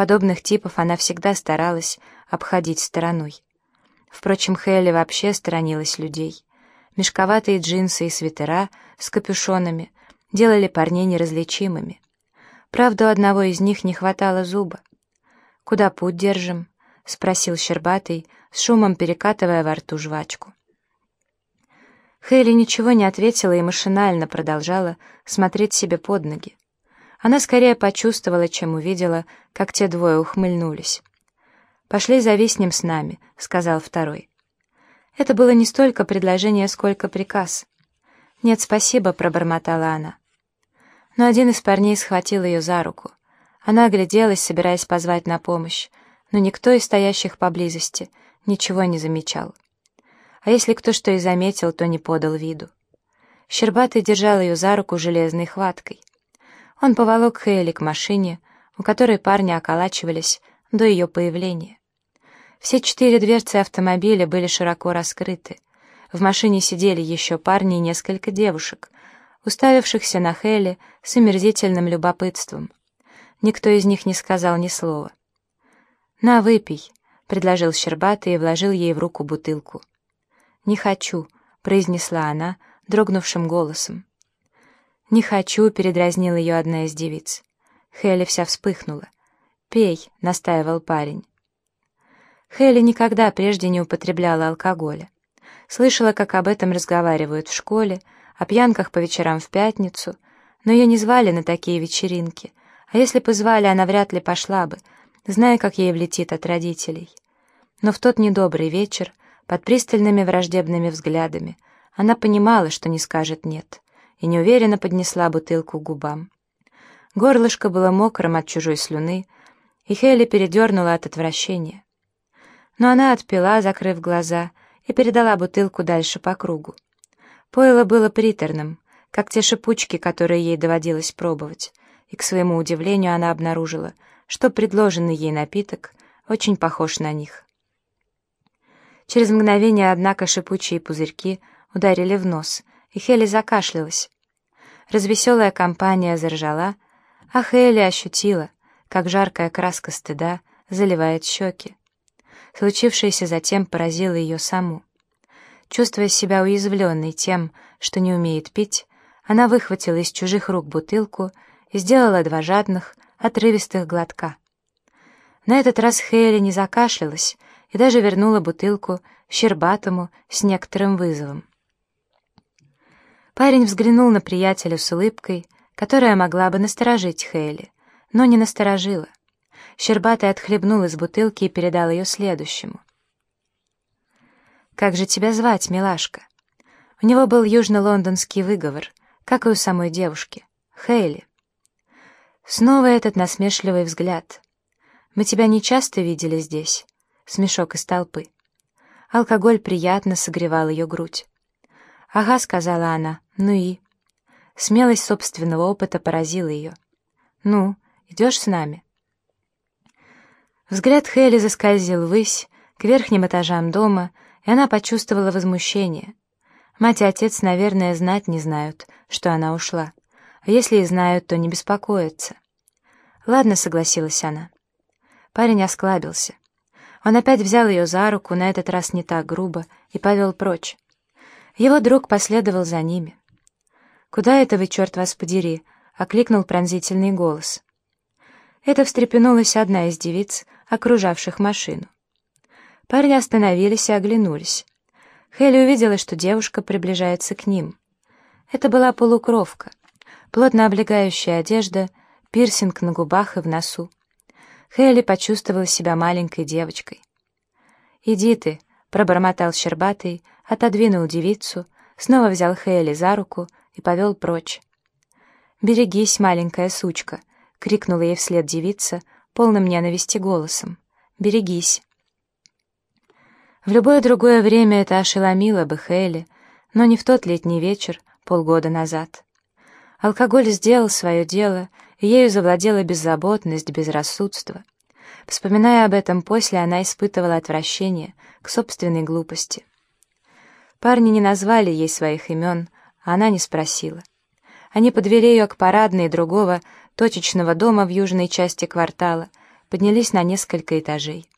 Подобных типов она всегда старалась обходить стороной. Впрочем, Хелли вообще сторонилась людей. Мешковатые джинсы и свитера с капюшонами делали парней неразличимыми. Правда, у одного из них не хватало зуба. «Куда путь держим?» — спросил Щербатый, с шумом перекатывая во рту жвачку. Хейли ничего не ответила и машинально продолжала смотреть себе под ноги. Она скорее почувствовала, чем увидела, как те двое ухмыльнулись. «Пошли зависнем с нами», — сказал второй. Это было не столько предложение, сколько приказ. «Нет, спасибо», — пробормотала она. Но один из парней схватил ее за руку. Она огляделась, собираясь позвать на помощь, но никто из стоящих поблизости ничего не замечал а если кто что и заметил, то не подал виду. Щербатый держал ее за руку железной хваткой. Он поволок Хейли к машине, у которой парни околачивались до ее появления. Все четыре дверцы автомобиля были широко раскрыты. В машине сидели еще парни и несколько девушек, уставившихся на Хейли с омерзительным любопытством. Никто из них не сказал ни слова. «На, выпей», — предложил Щербатый и вложил ей в руку бутылку. «Не хочу», — произнесла она дрогнувшим голосом. «Не хочу», — передразнила ее одна из девиц. Хелли вся вспыхнула. «Пей», — настаивал парень. Хелли никогда прежде не употребляла алкоголя. Слышала, как об этом разговаривают в школе, о пьянках по вечерам в пятницу, но ее не звали на такие вечеринки, а если бы звали, она вряд ли пошла бы, зная, как ей влетит от родителей. Но в тот недобрый вечер под пристальными враждебными взглядами она понимала, что не скажет «нет», и неуверенно поднесла бутылку к губам. Горлышко было мокрым от чужой слюны, и Хелли передернула от отвращения. Но она отпила, закрыв глаза, и передала бутылку дальше по кругу. Пойло было приторным, как те шипучки, которые ей доводилось пробовать, и, к своему удивлению, она обнаружила, что предложенный ей напиток очень похож на них. Через мгновение, однако, шипучие пузырьки ударили в нос, и Хелли закашлялась. Развеселая компания заржала, а Хелли ощутила, как жаркая краска стыда заливает щеки. Случившееся затем поразило ее саму. Чувствуя себя уязвленной тем, что не умеет пить, она выхватила из чужих рук бутылку и сделала два жадных, отрывистых глотка. На этот раз Хейли не закашлялась, и даже вернула бутылку Щербатому с некоторым вызовом. Парень взглянул на приятеля с улыбкой, которая могла бы насторожить Хейли, но не насторожила. Щербатый отхлебнул из бутылки и передал ее следующему. «Как же тебя звать, милашка?» У него был южно-лондонский выговор, как и у самой девушки. Хейли. Снова этот насмешливый взгляд. «Мы тебя не часто видели здесь смешок из толпы. Алкоголь приятно согревал ее грудь. «Ага», — сказала она, — «ну и...» Смелость собственного опыта поразила ее. «Ну, идешь с нами?» Взгляд Хейли заскользил ввысь, к верхним этажам дома, и она почувствовала возмущение. Мать и отец, наверное, знать не знают, что она ушла. А если и знают, то не беспокоятся. «Ладно», — согласилась она. Парень осклабился. Он опять взял ее за руку, на этот раз не так грубо, и повел прочь. Его друг последовал за ними. «Куда это вы, черт вас подери?» — окликнул пронзительный голос. Это встрепенулась одна из девиц, окружавших машину. Парни остановились и оглянулись. Хелли увидела, что девушка приближается к ним. Это была полукровка, плотно облегающая одежда, пирсинг на губах и в носу. Хелли почувствовала себя маленькой девочкой. «Иди ты», — пробормотал Щербатый, отодвинул девицу, снова взял Хелли за руку и повел прочь. «Берегись, маленькая сучка», — крикнула ей вслед девица, полным ненависти голосом. «Берегись». В любое другое время это ошеломило бы Хейли, но не в тот летний вечер, полгода назад. Алкоголь сделал свое дело, и ею завладела беззаботность, безрассудство. Вспоминая об этом после, она испытывала отвращение к собственной глупости. Парни не назвали ей своих имен, а она не спросила. Они подвели ее к парадной другого точечного дома в южной части квартала, поднялись на несколько этажей.